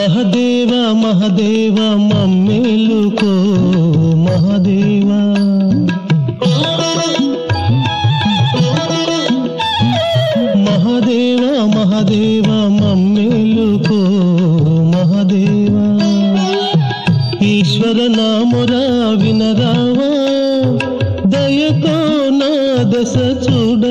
మహదేవ మహదేవ మమ్మేలుకో మహదేవ. మహదేవ మహదేవ మమ్మేలుకో మహదేవ. ఈశ్వర నామురా వినరావా దయతో నా దశ చూడ